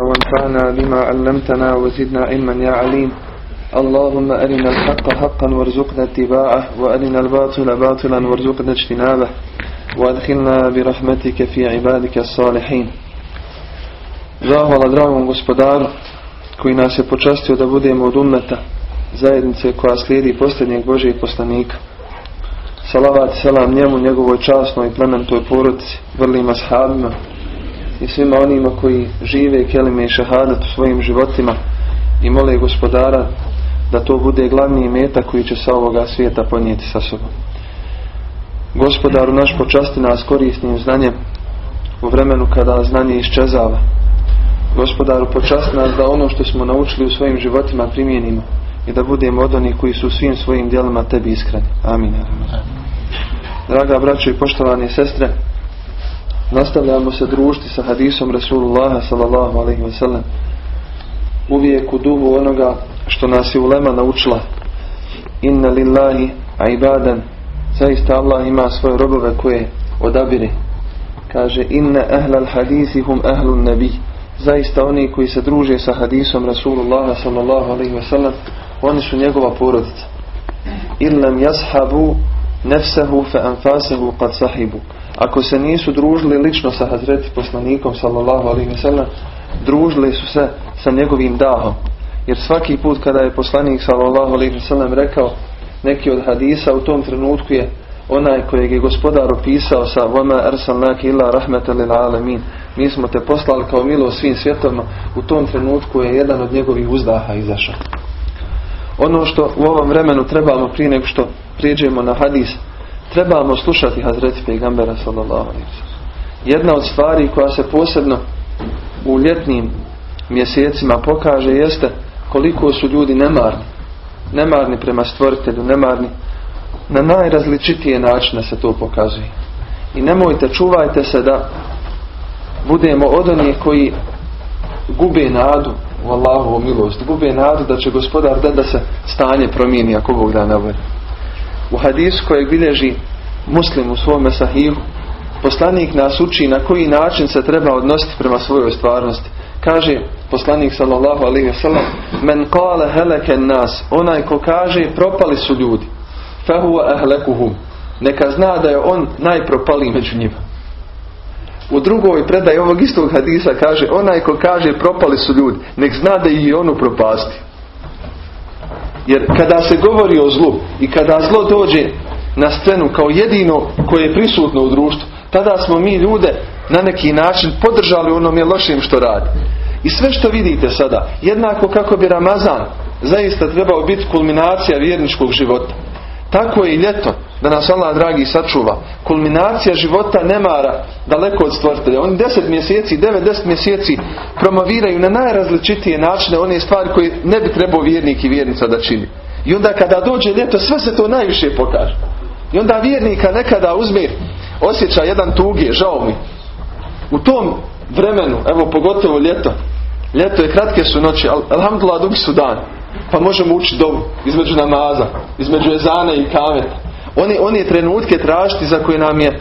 وانفعنا بما علمتنا وزدنا علما يا عليم اللهم أرنا الحق حقا وارزقنا اتباعه وأرنا الباطل باطلا وارزقنا اجتنابه وادخلنا برحمتك في عبادك الصالحين Zahvala dragom gospodaru koji nas je počastio da budemo od ummeta zajednice koja slijedi posljednjeg Božijeg poslanika. Salavat i selam njemu, njegovoj časnoj i plementoj porodici, vrlima sahabima i svima onima koji žive kelime i šahadat u svojim životima i mole gospodara da to bude glavni meta koji će sa ovoga svijeta ponijeti sa sobom. Gospodaru naš počasti nas korisnim znanjem u vremenu kada znanje iščezava. Gospodaru počasti nas da ono što smo naučili u svojim životima primijenimo i da budemo od onih koji su svim svojim djelima tebi iskreni. Amin. Draga braćo i poštovane sestre, nastavljamo se družiti sa hadisom Rasulullaha sallallahu alaihi wa sallam. Uvijek u duhu onoga što nas je ulema naučila. Inna lillahi a ibadan. Zaista Allah ima svoje robove koje odabire. Kaže inna ahlal hadisi hum ahlun nabi. Zaista oni koji se druže sa hadisom Rasulullaha sallallahu alaihi wa sallam oni su njegova porodica. Illam jashabu nefsehu fe anfasehu kad sahibu ako se nisu družili lično sa Hazreti poslanikom sallallahu alaihi wa sallam družili su se sa njegovim dahom. Jer svaki put kada je poslanik sallallahu alaihi wa sallam rekao neki od hadisa u tom trenutku je onaj kojeg je gospodar opisao sa vama arsalnaki illa rahmetan lil alamin. Mi smo te poslali kao milo svim svjetovima. U tom trenutku je jedan od njegovih uzdaha izašao. Ono što u ovom vremenu trebamo prije nego što prijeđemo na hadis trebamo slušati Hazreti Pegambera sallallahu jedna od stvari koja se posebno u ljetnim mjesecima pokaže jeste koliko su ljudi nemarni. Nemarni prema stvoritelju nemarni na najrazličitije načine se to pokazuje. I nemojte čuvajte se da budemo od onih koji gube nadu u Allahovu milost gube nadu da će gospodar da da se stanje promijeni ako Bog da ne u hadisu kojeg bilježi muslim u svome sahihu poslanik nas uči na koji način se treba odnositi prema svojoj stvarnosti. Kaže poslanik sallallahu alaihi wasallam men kale heleke nas onaj ko kaže propali su ljudi fahuwa ahlekuhum neka zna da je on najpropaliji među njima. U drugoj predaji ovog istog hadisa kaže onaj ko kaže propali su ljudi nek zna da je on upropasti jer kada se govori o zlu i kada zlo dođe na scenu kao jedino koje je prisutno u društvu tada smo mi ljude na neki način podržali onome lošim što radi. I sve što vidite sada jednako kako bi Ramazan zaista trebao biti kulminacija vjerničkog života tako je i ljeto da nas Allah dragi sačuva. Kulminacija života nemara daleko od stvoritelja. Oni deset mjeseci, devet, deset mjeseci promoviraju na najrazličitije načine one stvari koje ne bi trebao vjernik i vjernica da čini. I onda kada dođe ljeto sve se to najviše pokaže. I onda vjernika nekada uzme osjeća jedan tuge, žao mi. U tom vremenu, evo pogotovo ljeto. Ljeto je kratke su noći alhamdulillah dugi su dan pa možemo učiti dobu između namaza između ezana i kameta oni, oni je trenutke tražiti za koje nam je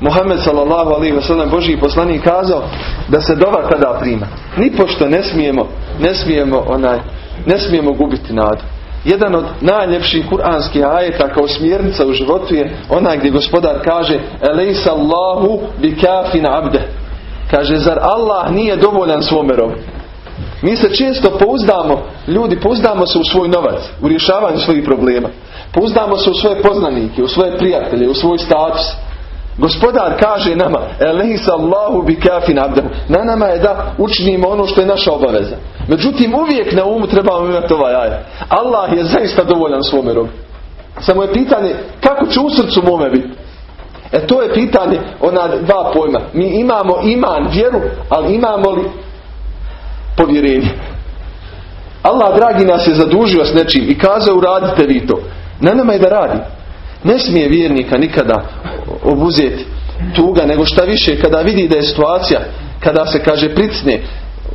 Muhammed sallallahu alaihi wa sallam Božji poslanik kazao da se dova tada prima. Nipošto ne smijemo ne smijemo onaj ne smijemo gubiti nadu. Jedan od najljepših kuranskih ajeta kao smjernica u životu je onaj gdje gospodar kaže Elejsa Allahu bi kafin abde. Kaže zar Allah nije dovoljan svome robu mi se često pouzdamo ljudi pouzdamo se u svoj novac u rješavanju svojih problema. Pouzdamo se u svoje poznanike u svoje prijatelje u svoj status. Gospodar kaže nama Allahu bi kafin abdehu. Na nama je da učinimo ono što je naša obaveza. Međutim uvijek na umu trebamo imati ovaj ajet. Allah je zaista dovoljan svome robu. Samo je pitanje kako će u srcu mome biti? E to je pitanje ona dva pojma. Mi imamo iman, vjeru Ali imamo li povjerenje Allah dragi nas je zadužio s nečim I kazao uradite vi to Na nama je da radi ne smije vjernika nikada obuzeti tuga, nego šta više kada vidi da je situacija, kada se kaže pricne,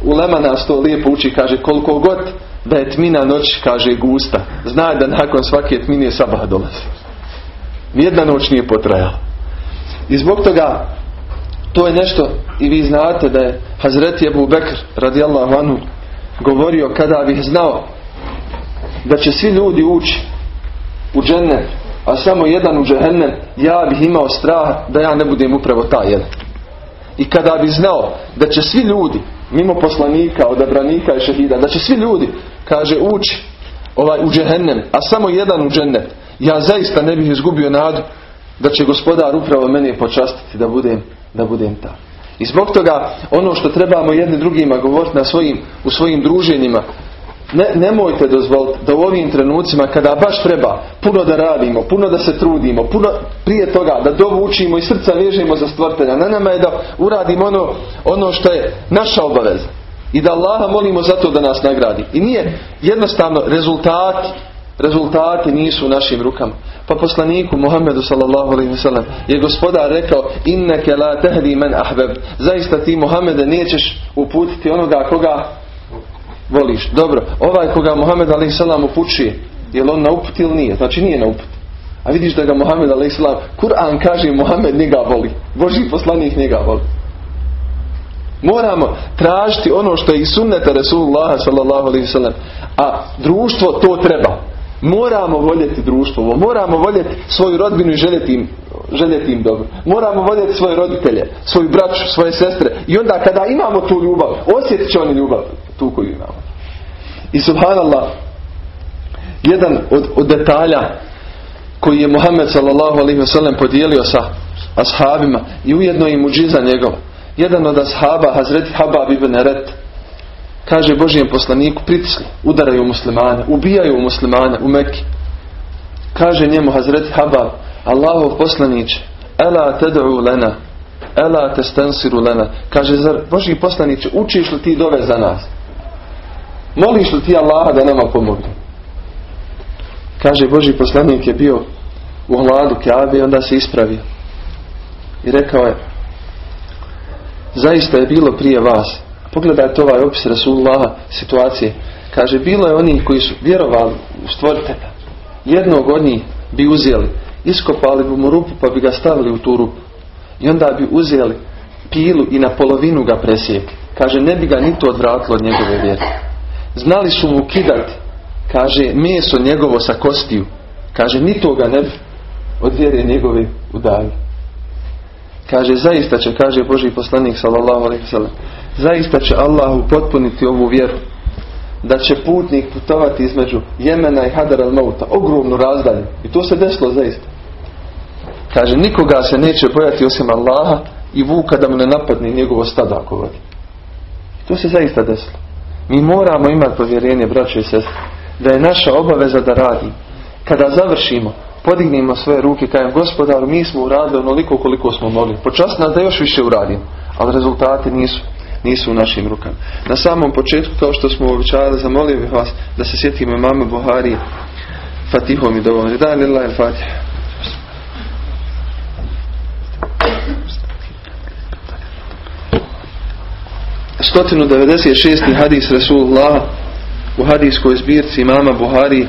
ulema nas to lijepo uči, kaže koliko god da je tmina noć, kaže gusta, zna da nakon svake tmine sabah dolazi. Nijedna noć nije potrajala. I zbog toga To je nešto i vi znate da je Hazreti Ebu Bekr radijallahu anhu govorio kada bih znao da će svi ljudi ući u džennet, a samo jedan u džehennem, ja bih imao strah da ja ne budem upravo taj jedan. I kada bi znao da će svi ljudi, mimo poslanika, odabranika i šehida, da će svi ljudi, kaže, ući ovaj, u džehennem, a samo jedan u džennet, ja zaista ne bih izgubio nadu da će gospodar upravo meni počastiti da budem, da budem ta. I zbog toga ono što trebamo jedni drugima govoriti na svojim, u svojim druženjima, ne, nemojte dozvoliti da u ovim trenucima kada baš treba puno da radimo, puno da se trudimo, puno prije toga da dovučimo i srca vežemo za stvrtelja. Na nama je da uradimo ono, ono što je naša obaveza. I da Allaha molimo za to da nas nagradi. I nije jednostavno rezultati Rezultati nisu u našim rukama. Pa poslaniku Muhammedu sallallahu alaihi wasallam je gospodar rekao inneke la tehdi men ahbeb. Zaista ti Muhammede nećeš uputiti onoga koga voliš. Dobro, ovaj koga Muhammed alaihi sallam upućuje, je on na uput ili nije? Znači nije na uput. A vidiš da ga Muhammed sallam, Kur'an kaže Muhammed njega voli. Boži poslanik njega voli. Moramo tražiti ono što je i sunneta Rasulullah sallallahu. A društvo to treba. Moramo voljeti društvo, moramo voljeti svoju rodbinu i željeti im, željeti im dobro. Moramo voljeti svoje roditelje, svoju braću, svoje sestre. I onda kada imamo tu ljubav, osjetit će oni ljubav tu koju imamo. I subhanallah, jedan od, od detalja koji je Muhammed sallallahu alaihi wasallam podijelio sa ashabima i ujedno i muđiza njegova. Jedan od ashaba, Hazreti Habab ibn Eret, kaže Božijem poslaniku, pritisli, udaraju muslimane, ubijaju muslimane u Mekki. Kaže njemu Hazreti Habab, Allahov poslaniće, Ela ted'u lena, Ela testansiru lena. Kaže, zar Božji poslaniće, učiš li ti dove za nas? Moliš li ti Allaha da nama pomogne? Kaže, Božji poslanik je bio u hladu Kjabe i onda se ispravio. I rekao je, zaista je bilo prije vas Pogledajte ovaj opis Rasulullaha situacije. Kaže, bilo je onih koji su vjerovali u stvoritelja. Jednog od njih bi uzeli, iskopali bi mu rupu pa bi ga stavili u tu rupu. I onda bi uzeli pilu i na polovinu ga presjekli. Kaže, ne bi ga ni to odvratilo od njegove vjere. Znali su mu kidati, kaže, meso njegovo sa kostiju. Kaže, ni to ga ne bi od vjere njegove udali. Kaže, zaista će, kaže Boži poslanik sallallahu alaihi sallam, zaista će Allah upotpuniti ovu vjeru da će putnik putovati između Jemena i Hadar al-Mauta, ogromnu razdalju. I to se desilo zaista. Kaže, nikoga se neće bojati osim Allaha i vuka da mu ne napadne njegovo stada ako vodi. To se zaista desilo. Mi moramo imati povjerenje, braće i sestre, da je naša obaveza da radi. Kada završimo, podignimo svoje ruke, kajem gospodaru, mi smo uradili onoliko koliko smo mogli. Počast nas da još više uradimo, ali rezultati nisu nisu u našim rukama. Na samom početku, kao što smo običavali, zamolio bih vas da se sjetimo mame Buhari Fatihom i dovoljno. Da, lila il Fatih. Stotinu 96. hadis Rasulullah u hadijskoj zbirci imama Buhari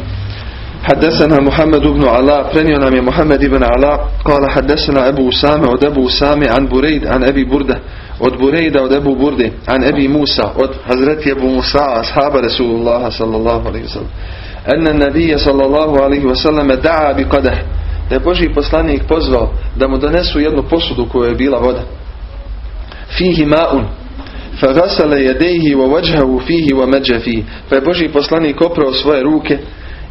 حدثنا محمد بن علاء prenio nam je Muhammed ibn Ala قال حدثنا أبو أسامة od Abu Usame an Bureid an Abi Burda od Bureida od Ebu Burdi an Ebi Musa od Hazreti Ebu Musa ashaba Resulullaha sallallahu alaihi wasallam. Anna nabija sallallahu alaihi wasallam da'a bi kadeh da je Boži poslanik pozvao da mu donesu jednu posudu koja je bila voda. Fihi ma'un fa gasale jedejhi wa vajhavu fihi wa međafi pa je Boži poslanik oprao svoje ruke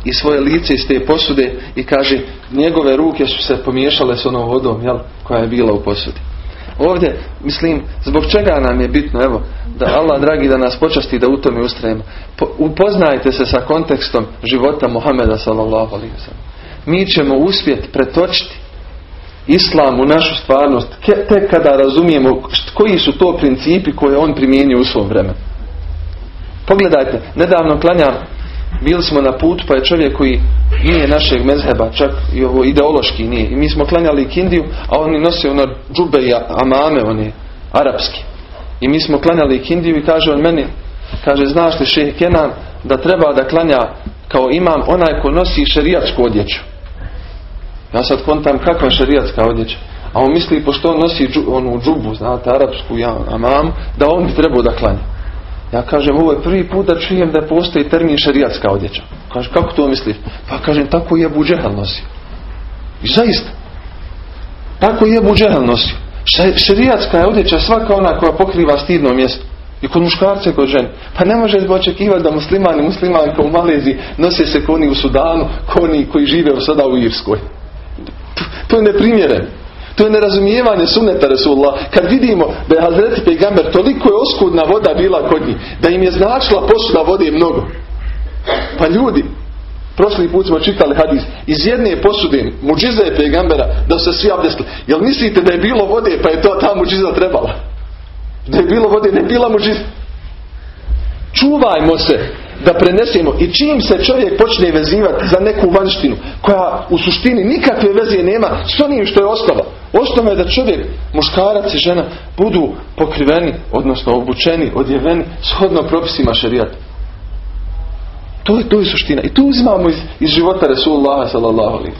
i svoje lice iz te posude i kaže njegove ruke su se pomiješale s onom vodom jel, koja je bila u posudi. Ovdje, mislim, zbog čega nam je bitno, evo, da Allah dragi da nas počasti da u tome ustrajemo. upoznajte se sa kontekstom života Muhameda sallallahu alaihi Mi ćemo uspjeti pretočiti islam u našu stvarnost tek kada razumijemo koji su to principi koje on primjenjuje u svom vremenu. Pogledajte, nedavno klanjam bili smo na put pa je čovjek koji nije našeg mezheba, čak i ovo ideološki nije. I mi smo klanjali kindiju, a oni nosio ono džube i amame, oni arapski. I mi smo klanjali kindiju i kaže on meni, kaže znaš li šeh Kenan da treba da klanja kao imam onaj ko nosi šerijatsku odjeću. Ja sad kontam kakva šerijatska odjeća. A on misli, pošto on nosi onu džubu, znate, arapsku ja, amam, da on bi trebao da klanja. Ja kažem, ovo je prvi put da čujem da postoji termin šarijatska odjeća. Kaže, kako to misliš? Pa kažem, tako je Abu Džehal nosio. I zaista. Tako je Abu Džehal nosio. Šarijatska je odjeća svaka ona koja pokriva stidno mjesto. I kod muškarca i kod žene. Pa ne može očekivati da muslimani i muslimanka u Maleziji nose se koni u Sudanu, koni koji žive sada u Irskoj. To je neprimjereno. To je nerazumijevanje sunneta Resulullah. Kad vidimo da je Hazreti Pejgamber toliko je oskudna voda bila kod njih, da im je značila posuda vode mnogo. Pa ljudi, prošli put smo čitali hadis, iz jedne posude muđiza je Pejgambera da se svi abdestili. Jel mislite da je bilo vode pa je to ta muđiza trebala? Da je bilo vode, ne bila muđiza. Čuvajmo se da prenesemo i čim se čovjek počne vezivati za neku vanštinu koja u suštini nikakve veze nema s onim što je osnova. Osnova je da čovjek, muškarac i žena budu pokriveni, odnosno obučeni, odjeveni shodno propisima šarijata. To je, to je suština. I tu uzimamo iz, iz života Resulullah sallallahu alaihi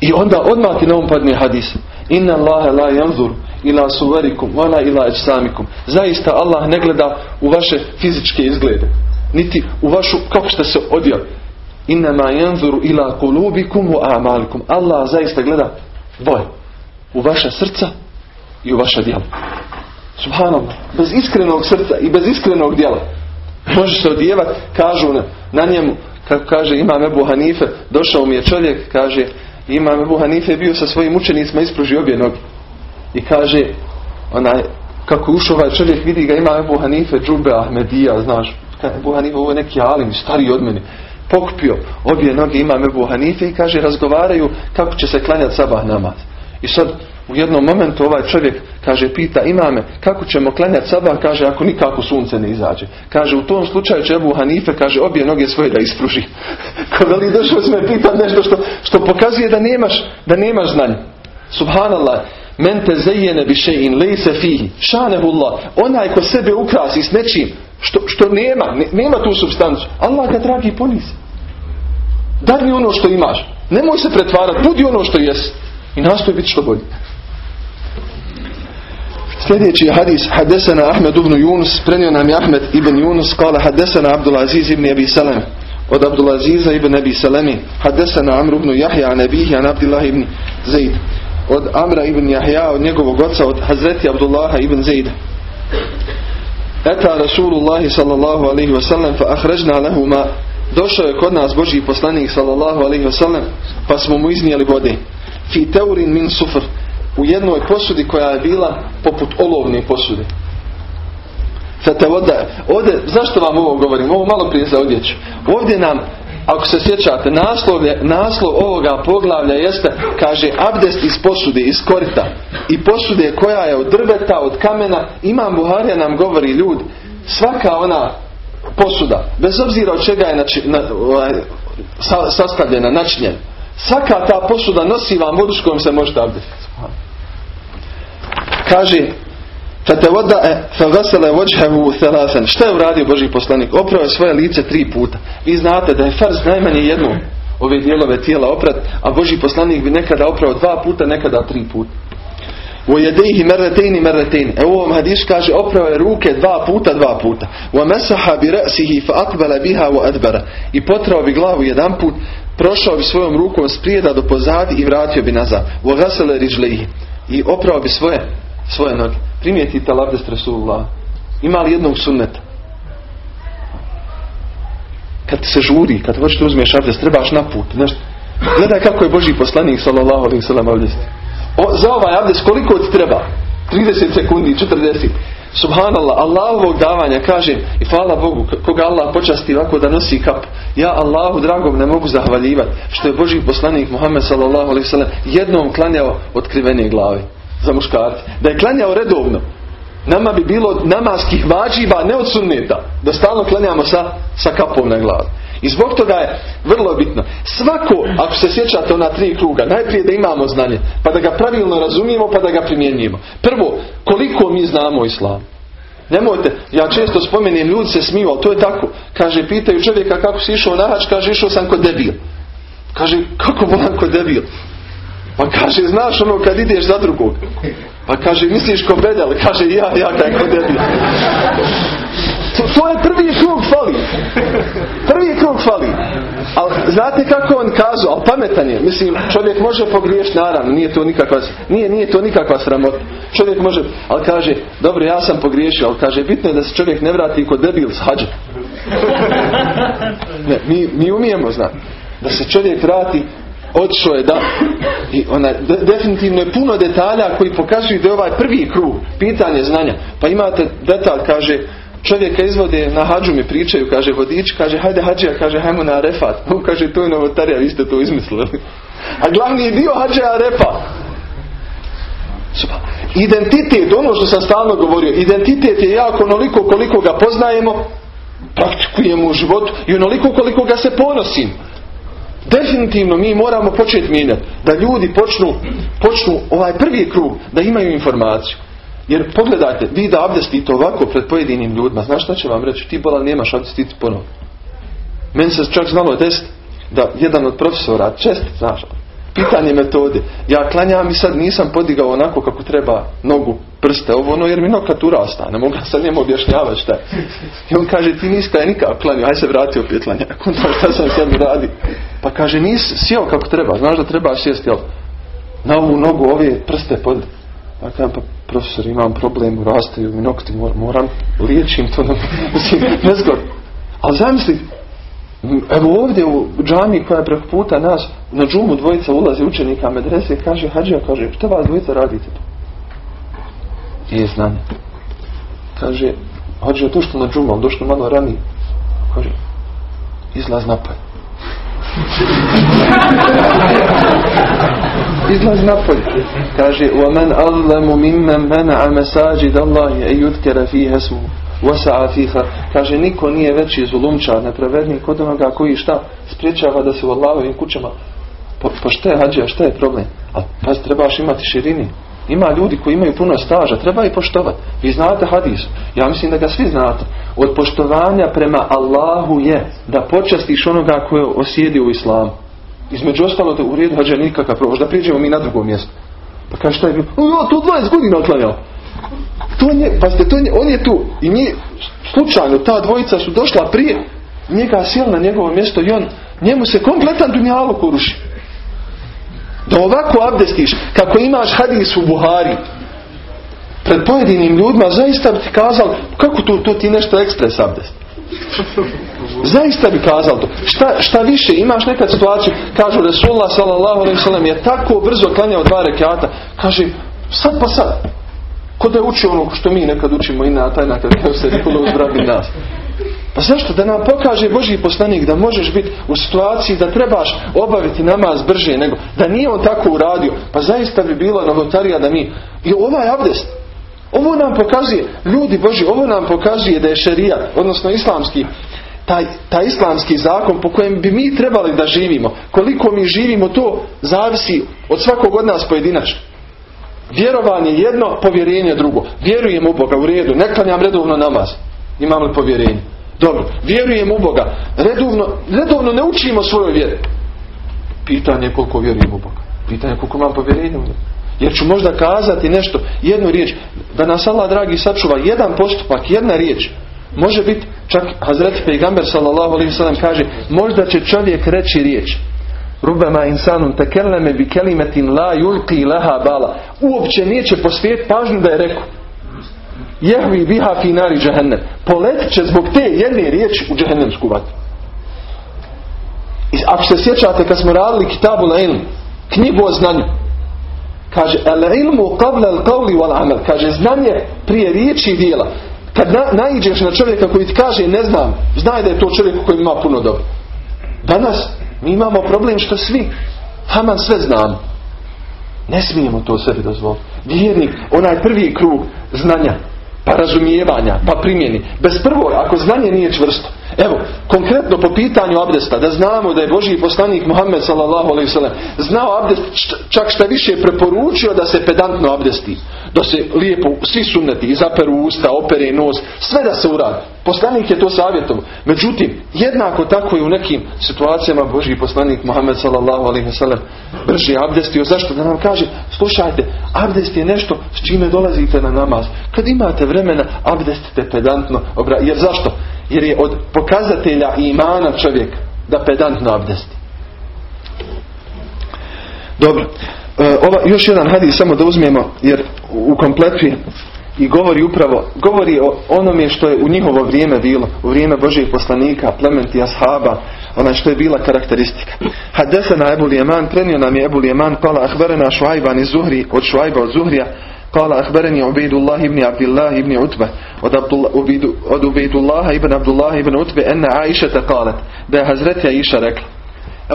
I onda odmah ti na ovom padne hadis. Inna Allahe la yanzur ila suverikum, wala ila ečsamikum. Zaista Allah ne gleda u vaše fizičke izglede niti u vašu, kako ste se odjeli. Innama yanzuru ila kulubikum wa amalikum. Allah zaista gleda dvoje. U vaša srca i u vaša djela. Subhanallah. Bez iskrenog srca i bez iskrenog djela. Može se odjevati, kažu na, na njemu, kako kaže Imam Ebu Hanife, došao mi je čovjek, kaže, Imam Ebu Hanife bio sa svojim učenicima, ispružio obje noge. I kaže, onaj, kako ušao ovaj čovjek, vidi ga Imam Ebu Hanife, Džube Ahmedija, znaš, Ebu Hanife, ovo je neki alim, stariji od mene. Pokupio obje noge imam Ebu Hanife i kaže razgovaraju kako će se klanjati sabah namaz. I sad u jednom momentu ovaj čovjek kaže pita imame kako ćemo klanjati sabah kaže ako nikako sunce ne izađe. Kaže u tom slučaju će Ebu Hanife kaže obje noge svoje da ispruži. Ko veli došao se me pita nešto što, što pokazuje da nemaš, da nemaš znanje. Subhanallah. Men te zejene bi in lejse fihi. Šanehullah. Onaj ko sebe ukrasi s nečim što, što nema, nema tu substancu. Allah ga dragi ponizi. Mi ono što imaš. Nemoj se pretvarati, budi ono što jesi. I nastoj biti što bolje. Sljedeći hadis, hadesana Ahmed ibn Yunus, prenio nam je Ahmed ibn Yunus, kala hadesana Abdulaziz ibn Abi Salam. Od Abdulaziza ibn Abi Salami, hadesana Amr ibn Jahja, an an Abdullah ibn Zaid. Od Amra ibn Jahja, od njegovog oca, od Hazreti Abdullaha ibn Zaida. Eta Rasulullahi sallallahu alaihi wasallam fa ahrežna lehuma Došao je kod nas Božji poslanik sallallahu alaihi wasallam pa smo mu iznijeli vode. Fi teurin min sufr u jednoj posudi koja je bila poput olovne posude. Fete voda. Ovdje, zašto vam ovo govorim? Ovo malo prije za odjeću. Ovdje nam ako se sjećate, naslov, naslov ovoga poglavlja jeste, kaže, abdest iz posude, iz korita. I posude koja je od drveta, od kamena. Imam Buharija nam govori ljudi, svaka ona posuda, bez obzira od čega je nači, na, ovaj, sastavljena, načinjena. Svaka ta posuda nosi vam vodu s kojom se možete abdestiti. Kaže, Šta je uradio Boži poslanik? Oprao je svoje lice tri puta. Vi znate da je farz najmanje jednom ove dijelove tijela oprat, a Boži poslanik bi nekada oprao dva puta, nekada tri puta. U jedejhi merretejni merretejni. E u ovom hadisu kaže oprao je ruke dva puta, dva puta. U mesaha bi ra'sihi fa akbala biha wa adbara. I potrao bi glavu jedan put, prošao bi svojom rukom sprijeda do pozadi i vratio bi nazad. U gasale rižlehi. I oprao bi svoje, svoje noge primijetite labdest Rasulullah. Ima li jednog sunneta? Kad se žuri, kad hoćeš da uzmeš abdest, trebaš na put. Znaš, gledaj kako je Boži poslanik sallallahu alaihi sallam abdest. O, za ovaj abdest koliko ti treba? 30 sekundi, 40. Subhanallah, Allahovog davanja kažem i hvala Bogu koga Allah počasti ovako da nosi kap. Ja Allahu dragom ne mogu zahvaljivati što je Boži poslanik Muhammed sallallahu alaihi sallam jednom klanjao otkrivene glave za muškarce. Da je klanjao redovno. Nama bi bilo namaskih vađiva, ne od sunneta. Da stalno klanjamo sa, sa kapom na glavi. I zbog toga je vrlo bitno. Svako, ako se sjećate ona tri kruga, najprije da imamo znanje, pa da ga pravilno razumijemo, pa da ga primjenjujemo. Prvo, koliko mi znamo o islamu. Nemojte, ja često spomenem, ljudi se smiju, ali to je tako. Kaže, pitaju čovjeka kako si išao na hač, kaže, išao sam kod debil. Kaže, kako volam kod debil? Pa kaže, znaš ono kad ideš za drugog. Pa kaže, misliš ko bedel? Kaže, ja, ja kaj ko debil. To, to je prvi krug fali. Prvi krug fali. Ali znate kako on kazao, ali pametan je. Mislim, čovjek može pogriješiti, naravno, nije to nikakva, nije, nije to nikakva sramota. Čovjek može, ali kaže, dobro, ja sam pogriješio, ali kaže, bitno je da se čovjek ne vrati kod debil s hađa. Ne, mi, mi umijemo, znati. Da se čovjek vrati otišao je da i ona, de, definitivno je puno detalja koji pokazuju da je ovaj prvi krug pitanje znanja. Pa imate detalj kaže čovjeka izvode na hađu mi pričaju kaže vodič kaže hajde hađija kaže hajmo na refat on kaže to je novotarija vi ste to izmislili. A glavni dio hađija refa identitet ono što sam stalno govorio identitet je jako onoliko koliko ga poznajemo praktikujemo u životu i onoliko koliko ga se ponosim definitivno mi moramo početi mijenjati da ljudi počnu, počnu ovaj prvi krug da imaju informaciju. Jer pogledajte vi da abdestite ovako pred pojedinim ljudima znaš šta će vam reći? Ti bola nemaš abdestiti ponovno meni se čak znalo desiti da jedan od profesora čest znaš pitanje metode. Ja klanjam i sad nisam podigao onako kako treba nogu prste ovo ono jer mi noga tu rasta ne mogu sad njemu objašnjavati šta i on kaže ti nisi kaj nikak klanio aj se vrati opet klanja onda šta sam sad radi? Pa kaže nisi sjeo kako treba znaš da treba sjesti jel? Na ovu nogu ove prste pod pa kažem pa profesor imam problem rastaju mi nokti moram, moram liječim to mislim nezgod. Ali zamisli Evo ovdje u džami koja je preko puta nas na džumu dvojica ulazi učenika medrese i kaže hađija, kaže šta vas dvojica radite tu? Je znanje. Kaže hađija to što na džumu, ali došlo malo ranije. Kaže izlaz napad. izlaz napolje. Kaže وَمَنْ أَظْلَمُ مِمَّنْ مَنَعَ مَسَاجِدَ اللَّهِ اَيُدْكَرَ فِيهَ اسْمُهُ وَسَعَ فِيهَا Kaže niko nije veći zulumčar, nepravednik od onoga koji šta spriječava da se u Allahovim kućama po, po šta je hađija, šta je problem? A pa trebaš imati širini. Ima ljudi koji imaju puno staža, treba i poštovati. Vi znate hadis. Ja mislim da ga svi znate. Od poštovanja prema Allahu je da počastiš onoga koje osjedi u islamu. Između ostalo da u redu hađa nikakav problem. Da priđemo mi na drugo mjesto. Pa kaže šta je bilo? O, to 20 godina oklanjao. To je, pa ste, to je, on je tu. I mi, slučajno, ta dvojica su došla prije. Njega sjel na njegovo mjesto i on, njemu se kompletan dunjalog uruši. Da ovako abdestiš, kako imaš hadis u Buhari, pred pojedinim ljudima, zaista bi ti kazal, kako to, to ti nešto ekspres abdest? Zaista bi kazal to. Šta, šta više, imaš nekad situaciju, kažu Resulullah sallam je tako brzo klanjao dva rekata, kaže, sad pa sad. Ko da je učio ono što mi nekad učimo i na taj nakad, kao se rekolo uzbrabi nas. Zašto? Da nam pokaže Božji poslanik da možeš biti u situaciji da trebaš obaviti namaz brže nego da nije on tako uradio. Pa zaista bi bilo novotarija da mi... I ovaj abdest, ovo nam pokazuje, ljudi Boži, ovo nam pokazuje da je šerija, odnosno islamski, taj, taj islamski zakon po kojem bi mi trebali da živimo. Koliko mi živimo, to zavisi od svakog od nas pojedinačno. Vjerovanje jedno, povjerenje drugo. Vjerujem u Boga u redu, ne klanjam redovno namaz. Imam li povjerenje? Dobro, vjerujem u Boga. Redovno, redovno ne učimo svojoj vjeri. Pitanje je koliko vjerujem u Boga. Pitanje je koliko imam povjerenje u Boga. Jer ću možda kazati nešto, jednu riječ, da nas Allah dragi sačuva jedan postupak, jedna riječ. Može biti, čak Hazreti Pejgamber sallallahu alaihi sallam kaže, možda će čovjek reći riječ. Rubama insanun tekelleme bi kelimetin la yulqi laha bala. Uopće neće posvijet pažnju da je rekao. Jehvi biha fi nari džahennem. Poletit će zbog te jedne riječi u džahennemsku vatru. I ako se sjećate kad smo radili kitabu na ilmu, knjigu o znanju, kaže el ilmu qabla al qawli wal amal kaže znanje prije riječi i djela kad na, naiđeš na čovjeka koji ti kaže ne znam znaj da je to čovjek koji ima puno dobro. Danas mi imamo problem što svi haman sve znamo. Ne smijemo to sebi dozvoliti. Vjernik onaj prvi krug znanja pa razumijevanja, pa primjeni. Bez prvo, ako znanje nije čvrsto. Evo, konkretno po pitanju abdesta, da znamo da je Božji poslanik Muhammed sallam znao abdest, čak šta više preporučio da se pedantno abdesti. da se lijepo, svi sunneti, izaperu usta, opere nos, sve da se uradi. Poslanik je to savjetovao. Međutim, jednako tako i u nekim situacijama Božji poslanik Muhammed sallallahu alaihi brži abdestio. Zašto? Da nam kaže, slušajte, abdest je nešto s čime dolazite na namaz. Kad imate vremena, abdestite pedantno. Jer zašto? Jer je od pokazatelja imana čovjek da pedantno abdesti. Dobro. E, ova, još jedan hadis samo da uzmemo jer u kompletu i govori upravo, govori o onome što je u njihovo vrijeme bilo, u vrijeme Božih poslanika, plementi ashaba, ona što je bila karakteristika. Hadesana Ebu Lijeman, prenio nam je Ebu Lijeman, kala ahverena šuajban iz Zuhri, od šuajba od Zuhrija, kala ahvereni Ubejdullah ibn Abdullah ibn Utbe, od, Abdullah, od Ubejdullaha ibn Abdullah ibn Utbe, ena Aisha te kalet, da je Hazretja Iša rekla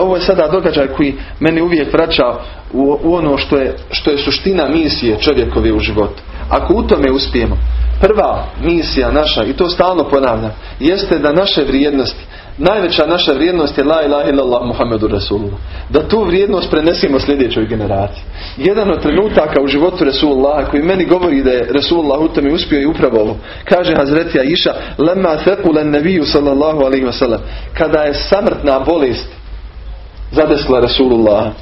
ovo je sada događaj koji meni uvijek vraća u, ono što je, što je suština misije čovjekove u životu. Ako u tome uspijemo, prva misija naša, i to stalno ponavljam, jeste da naše vrijednosti, najveća naša vrijednost je la ilaha illallah Muhammedu Rasulullah. Da tu vrijednost prenesimo sljedećoj generaciji. Jedan od trenutaka u životu Rasulullah koji meni govori da je Rasulullah u tome uspio i upravo ovo. Kaže Hazretija Iša, lema thekulen nebiju sallallahu alaihi wasallam, kada je samrtna bolest zadesla Rasulullah.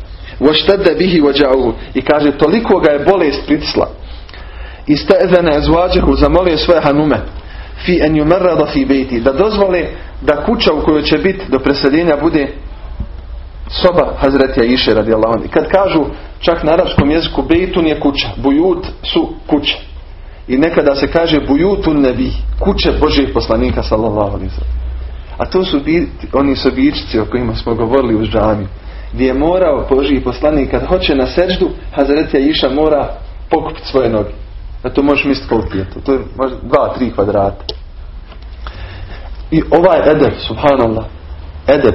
Voštede bihi vođa'uhu. I kaže, toliko ga je bolest pritisla. I stezene zvađehu zamolio svoje hanume. Fi en yumarrada fi bejti. Da dozvole da kuća u kojoj će biti do preseljenja bude soba Hazretija Iše radijallahu. I kad kažu čak na arapskom jeziku bejtun je kuća. Bujut su kuće. I nekada se kaže bujutun nebi. Kuće Božih poslanika sallallahu alaihi a to su oni sobičci o kojima smo govorili u džami. Gdje je morao Božiji poslanik kad hoće na seđdu, Hazretija Iša mora pokupiti svoje noge. A to možeš misliti koliko je to. To je možda dva, tri kvadrata. I ovaj edep, subhanallah, edep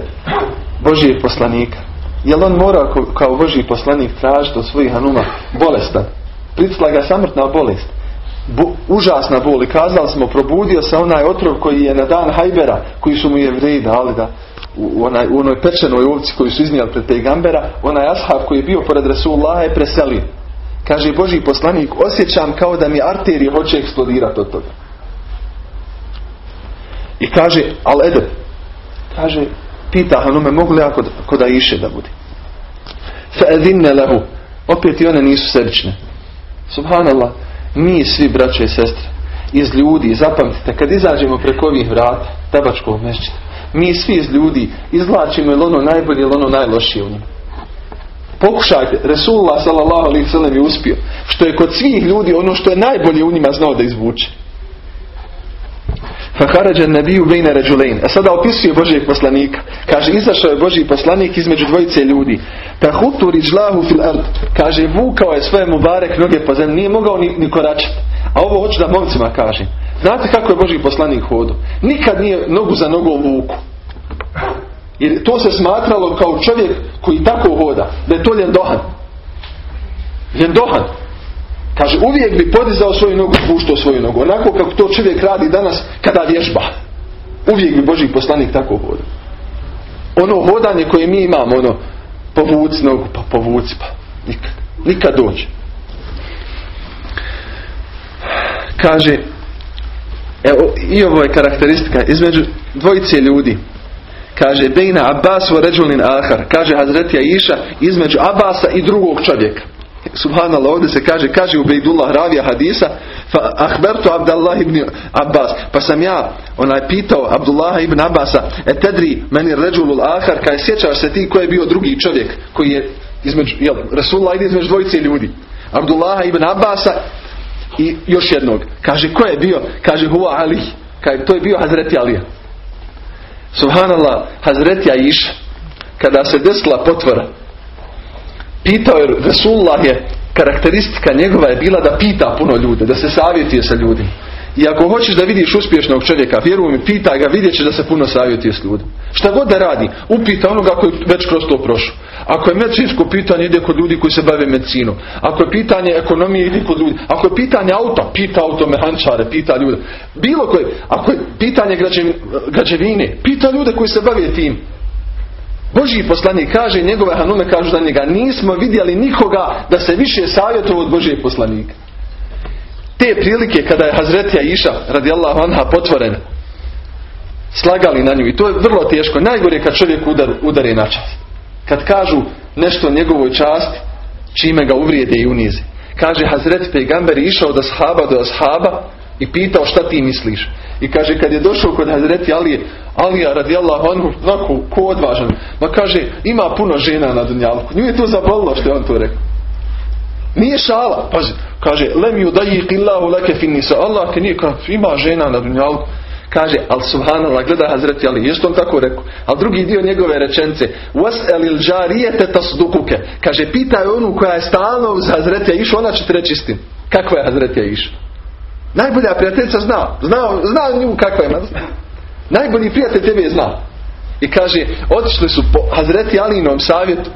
Božijeg poslanika. Jel on mora kao Božiji poslanik tražiti od svojih hanuma bolestan? Pricla ga samrtna bolest bu, užasna bol i kazali smo probudio se onaj otrov koji je na dan Hajbera koji su mu je dali da u, onaj, u onoj pečenoj ovci koju su iznijeli pred pegambera onaj ashab koji je bio pored Resulullah je preselio. Kaže Boži poslanik osjećam kao da mi arterije hoće eksplodirati od toga. I kaže al edep kaže pita Hanume mogu li ja kod, kod iše da bude? Fe lehu. Opet i one nisu srčne. Subhanallah mi svi, braće i sestre, iz ljudi, zapamtite, kad izađemo preko ovih vrata, tabačkog mešćina, mi svi iz ljudi izvlačimo ili ono najbolje ili ono najlošije u njima. Pokušajte, Resulullah sallam je uspio, što je kod svih ljudi ono što je najbolje u njima znao da izvuče. Faharađa nabiju bejne ređulejn. A sada opisuje Božijeg poslanika. Kaže, izašao je Božji poslanik između dvojice ljudi. Tahutu riđlahu fil ard. Kaže, vukao je svoje mubarek noge po zemlji. Nije mogao ni, ni koračati. A ovo hoću da momcima kažem. Znate kako je Božji poslanik hodu? Nikad nije nogu za nogu vuku. Jer to se smatralo kao čovjek koji tako hoda. Da je to ljendohan. Ljendohan. Kaže, uvijek bi podizao svoju nogu, puštao svoju nogu. Onako kako to čovjek radi danas kada vježba. Uvijek bi Boži poslanik tako hoda. Ono hodanje koje mi imamo, ono, povuci nogu, pa povuci, pa nikad. Nikad dođe. Kaže, evo, i ovo je karakteristika, između dvojice ljudi. Kaže, Bejna Abbas wa ređulin ahar. Kaže Hazretija Iša između Abasa i drugog čovjeka. Subhanallah, ovdje se kaže, kaže u Bejdullah ravija hadisa, fa ahbertu Abdallah ibn Abbas, pa sam ja onaj pitao Abdullah ibn Abbasa, e tedri meni ređulul ahar, kaj sjećaš se ti ko je bio drugi čovjek, koji je između, jel, Rasulullah ide između dvojice ljudi. Abdullah ibn Abbasa i još jednog. Kaže, ko je bio? Kaže, huwa Ali. Kaže, to je bio Hazreti Alija. Subhanallah, Hazreti Aisha, kada se desila potvora, pitao je Resulullah je karakteristika njegova je bila da pita puno ljude, da se savjetuje sa ljudima. I ako hoćeš da vidiš uspješnog čovjeka, vjeruj mi, pita ga, vidjet će da se puno savjetuje s ljudima. Šta god da radi, upita onoga koji već kroz to prošao. Ako je medicinsko pitanje, ide kod ljudi koji se bave medicinom. Ako je pitanje ekonomije, ide kod ljudi. Ako je pitanje auta, pita automehančare, pita ljude. Bilo koje, ako je pitanje građevine, pita ljude koji se bave tim. Božji poslanik kaže, njegove hanume kažu za njega, nismo vidjeli nikoga da se više savjetovao od Božijeg poslanika. te prilike kada je Hazretija Iša radijallahu anha potvorena slagali na nju i to je vrlo teško. Najgore kad čovjek udar, udari na čast. Kad kažu nešto njegovoj časti čime ga uvrijede i unize. Kaže Hazret Pejgamber išao od ashaba do ashaba i pitao šta ti misliš. I kaže kad je došao kod Hazreti Alije, Alija radijallahu anhu, onako ko odvažan, ma kaže ima puno žena na Dunjalku. Nju je to zabolilo što je on to rekao. Nije šala, pazi, kaže lem ju daji illahu leke finisa. Allah ke nije, ima žena na Dunjalku. Kaže, al subhanallah, gleda Hazreti Ali, jeste on tako rekao. Ali drugi dio njegove rečence, was elil džarijete tasdukuke. Kaže, pitaj onu koja je stalno uz Hazreti Išu, ona će ti reći istinu. Kakva je Hazreti Iša? Najbolja prijateljica zna. Zna, zna nju kakva je. Najbolji prijatelj tebe zna. I kaže, otišli su po Hazreti Alinom savjetu.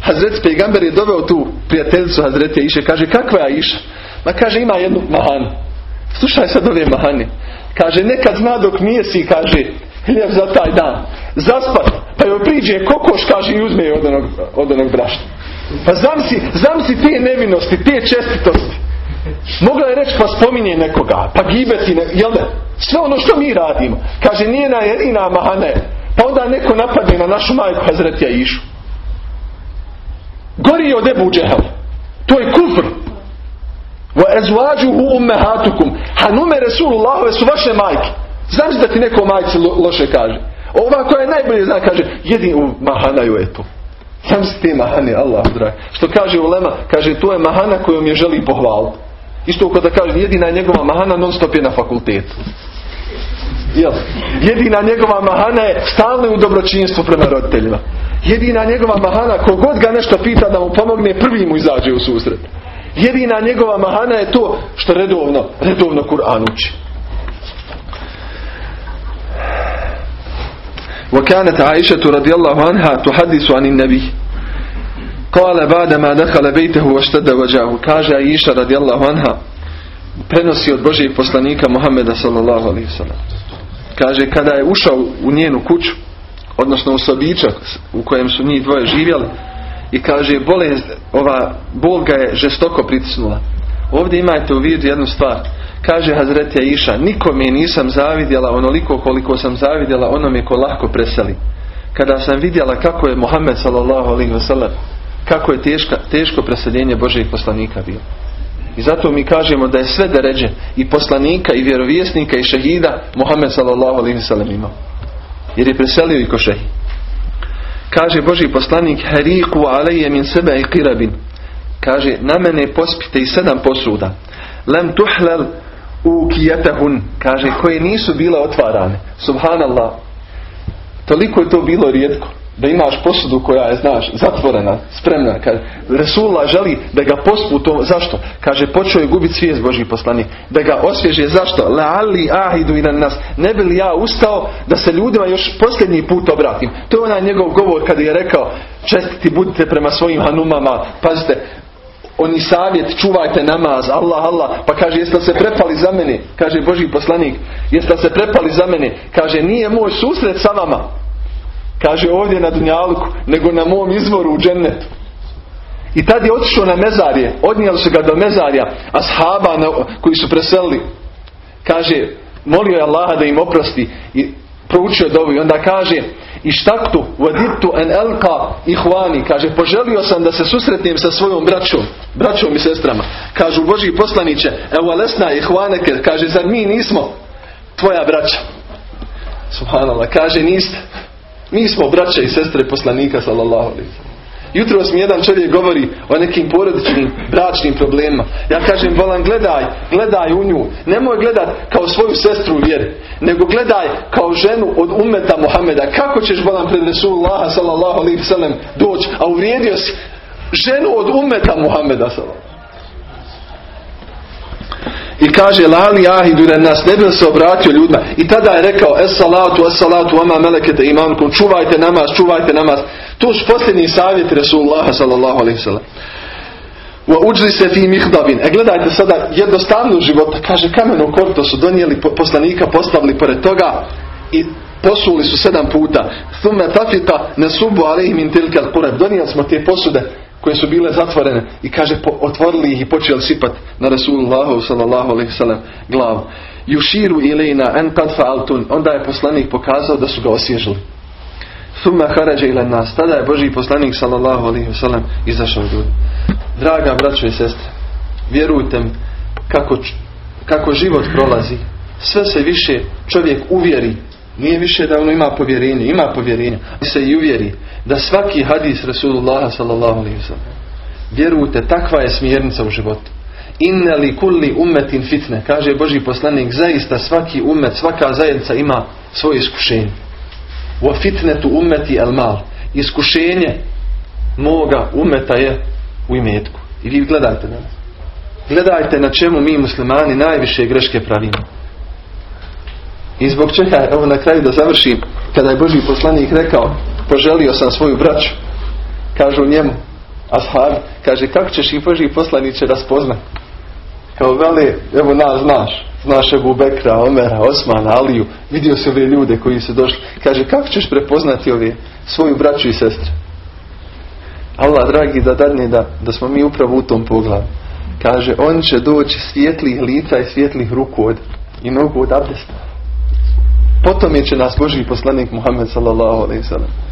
Hazreti Pejgamber je doveo tu prijateljicu Hazreti Iše. Kaže, kakva je Iša? Ma kaže, ima jednu mahanu. Slušaj sad ove mahane. Kaže, nekad zna dok nije si, kaže, hljeb za taj dan. Zaspat, pa joj priđe kokoš, kaže, i uzme je od onog, od onog brašna. Pa znam si te nevinosti, te čestitosti. Mogla je reći pa spominje nekoga, pa gibeti, ne, jel ne? Sve ono što mi radimo. Kaže, nije na jedina mahane. Pa onda neko napadne na našu majku Hazretija Išu. Gori je od Ebu Džehel. To je kufr. Wa ezvađuhu ummehatukum. Hanume Resulullahove su vaše majke. Znaš da ti neko majci loše kaže. Ova koja je najbolje zna kaže, jedin u mahanaju je to. Sam si te mahane, Allah drag. Što kaže Ulema, kaže to je mahana kojom je želi pohvaliti. Isto kada kaže, jedina njegova mahana non stop je na fakultetu. Jel? Jedina njegova mahana je stalno u dobročinstvu prema roditeljima. Jedina njegova mahana, kogod ga nešto pita da mu pomogne, prvi mu izađe u susret. Jedina njegova mahana je to što redovno, redovno Kur'an uči. وكانت عائشة رضي الله عنها تحدث عن النبي Kale badema dehale bejtehu oštede vađahu. Kaže Aisha radijallahu anha. Prenosi od Božijeg poslanika Muhammeda sallallahu alaihi sallam. Kaže kada je ušao u njenu kuću. Odnosno u sobičak u kojem su njih dvoje živjeli. I kaže bolest, ova bol ga je žestoko pritisnula. Ovdje imajte u vidu jednu stvar. Kaže Hazreti Aisha, nikome nisam zavidjela onoliko koliko sam zavidjela onome ko lahko preseli. Kada sam vidjela kako je Muhammed sallallahu alaihi sallam kako je teška, teško preseljenje Božih poslanika bilo. I zato mi kažemo da je sve deređe i poslanika i vjerovjesnika i šehida Muhammed sallallahu alaihi sallam imao. Jer je preselio i ko šehid. Kaže Boži poslanik Heriku alaije min sebe i kirabin. Kaže na mene pospite i sedam posuda. Lem tuhlel u kijetahun. Kaže koje nisu bile otvarane. Subhanallah. Toliko je to bilo rijetko da imaš posudu koja je, znaš, zatvorena, spremna. Kad Resulullah želi da ga pospu to, zašto? Kaže, počeo je gubiti svijest Boži poslanik. Da ga osvježe, zašto? ali ahidu i na nas. Ne bi li ja ustao da se ljudima još posljednji put obratim. To je onaj njegov govor kada je rekao, čestiti budite prema svojim hanumama, pazite, oni savjet, čuvajte namaz, Allah, Allah, pa kaže, jeste se prepali za mene, kaže Boži poslanik, jeste se prepali za mene, kaže, nije moj susret sa vama, kaže ovdje na Dunjaluku, nego na mom izvoru u džennetu. I tad je otišao na mezarje, odnijeli su ga do mezarja, a shaba koji su preselili, kaže, molio je Allaha da im oprosti i proučio dovu. I onda kaže i štaktu vaditu en elka ihvani. Kaže poželio sam da se susretnem sa svojom braćom braćom i sestrama. Kažu Boži poslaniće evo lesna ihvaneke kaže zar mi nismo tvoja braća? Subhanallah. Kaže niste mi smo braća i sestre poslanika sallallahu alaihi Jutro mi jedan čovjek govori o nekim porodičnim, bračnim problemima. Ja kažem, volan, gledaj, gledaj u nju. Nemoj gledat kao svoju sestru vjeri, nego gledaj kao ženu od umeta Muhameda. Kako ćeš, volan, pred Resulullah sallallahu alaihi sallam doći, a uvrijedio si ženu od umeta Muhameda sallallahu i kaže lali ahidu na nas ne bi se obratio ljudima. I tada je rekao es salatu es salatu ama melekete imankom čuvajte namaz čuvajte namaz. To su posljednji savjeti Rasulullah sallallahu alaihi sallam wa uđli se fi mihdabin e gledajte sada jednostavno života kaže kamenu korto su donijeli poslanika postavili pored toga i posuli su sedam puta. Thumme tafita nesubu alaihim in tilkel donijeli smo te posude koje su bile zatvorene i kaže otvorili ih i počeli sipati na Rasulullahu sallallahu alaihi sallam glavu. Juširu ilina en kad fa'altun. Onda je poslanik pokazao da su ga osvježili. Thumma harađa ila nas. Tada je Boži poslanik sallallahu alaihi sallam izašao ljudi. Draga braćo i sestre, vjerujte mi kako, kako život prolazi. Sve se više čovjek uvjeri nije više da ono ima povjerenje, ima povjerenje. Se i uvjeri da svaki hadis Rasulullah sallallahu alaihi sallam vjerujte, takva je smjernica u životu. Inne li kulli umetin fitne, kaže Boži poslanik, zaista svaki umet, svaka zajednica ima svoje iskušenje. U fitnetu umeti el mal. Iskušenje moga umeta je u imetku. I vi gledajte na Gledajte na čemu mi muslimani najviše greške pravimo. I zbog čega, evo na kraju da završim, kada je Boži poslanik rekao, poželio sam svoju braću, kažu njemu, ashab, kaže, kako ćeš i Boži poslaniće raspoznat? Kao veli, evo nas znaš, znaš Ebu Bekra, Omera, Osmana, Aliju, vidio se ove ljude koji su došli. Kaže, kako ćeš prepoznati ove svoju braću i sestre? Allah, dragi, da dadne da, da smo mi upravo u tom pogledu. Kaže, on će doći svjetlih lica i svjetlih ruku od, i nogu od abdesta. Potom je će nas Boži poslanik Muhammed sallallahu alaihi sallam.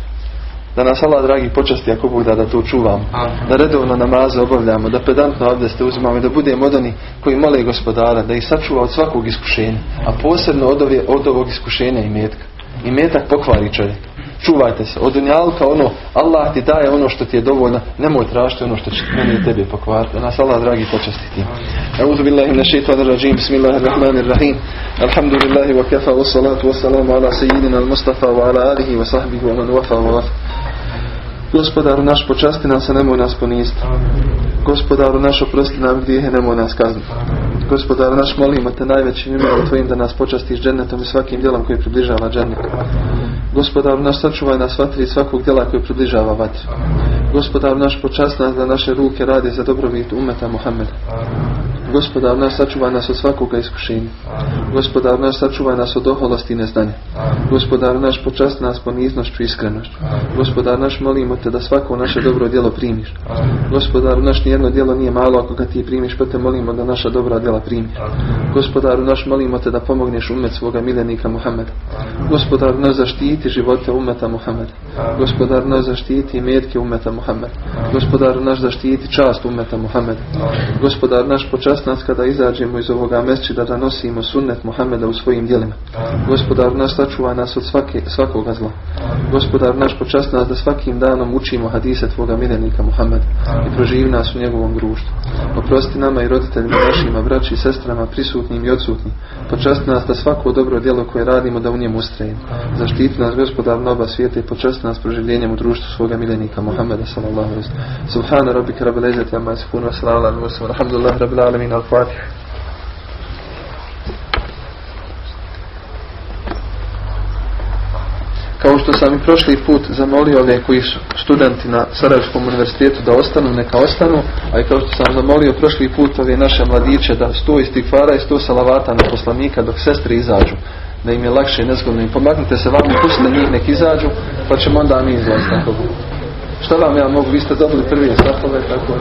Da nas Allah dragi počasti ako Bog da da to čuvamo. Da redovno namaze obavljamo, da pedantno abdeste uzimamo i da budemo od oni koji mole gospodara, da ih sačuva od svakog iskušenja. A posebno od, ove, od ovog iskušenja i metka. I metak pokvari čovjek. Čuvajte se. Od unjalka ono, Allah ti daje ono što ti je dovoljno. Nemoj tražiti ono što će meni i tebi pokvariti. Da nas Allah dragi počasti tim. A'udhu billahi min shaitanir rajim. Bismillahirrahmanirrahim. Alhamdulillahi wa kafa wa salatu wa salamu ala sayyidina al-Mustafa wa ala alihi wa sahbihi wa man wafa wa wafa. Gospodaru naš počasti nam se, nemoj nas poniziti. Gospodaru naš oprosti nam grijehe, nemoj nas kazniti. Gospodaru naš molimo te najvećim imenom tvojim da nas počastiš džennetom i svakim djelom koji približava džennetu. Gospodaru naš sačuvaj nas vatri svakog djela koji približava vatri. Gospodaru naš počast nas da naše ruke rade za dobrobit umeta Muhammeda. Gospodar naš sačuvaj nas od svakoga iskušenja. Gospodar naš sačuvaj nas od oholosti i neznanja. Gospodar naš počast nas poniznošću i iskrenošću. Gospodar naš molimo te da svako naše dobro djelo primiš. Gospodar naš nijedno djelo nije malo ako ga ti primiš pa te molimo da naša dobra djela primiš. Gospodaru naš molimo te da pomogneš umet svoga miljenika Muhammeda. Gospodar naš zaštiti živote umeta Muhammeda. Gospodar naš zaštiti metke umeta Muhammeda. Gospodar naš zaštiti čast umeta Muhammeda. Gospodar naš počast nas kada izađemo iz ovoga mesčida da nosimo sunnet Muhammeda u svojim djelima. Gospodar naš sačuva nas od svake, svakoga zla. Gospodar naš počast nas da svakim danom učimo hadise Tvoga miljenika Muhammeda i proživi nas u njegovom društvu. Oprosti nama i roditeljima našima, braći i sestrama, prisutnim i odsutnim. Počasti nas da svako dobro djelo koje radimo da u njemu ustrajimo. Zaštiti nas gospodar na oba svijeta i počasti nas proživljenjem u društvu svoga miljenika Muhammeda sallallahu alaihi wa sallam. Subhana rabbika rabbil izzati amma yasifun wa salamun. Alhamdulillah rabbil alamin. Al-Fatiha. Kao što sam i prošli put zamolio ove koji su studenti na Sarajevskom univerzitetu da ostanu, neka ostanu, a i kao što sam zamolio prošli put ove naše mladiće da sto istikvara i sto salavata na poslanika dok sestre izađu, da im je lakše i nezgodno. I pomaknite se vam, pustite njih nek izađu, pa ćemo onda mi izlaziti. Šta vam ja mogu, vi ste dobili prvi safove, tako.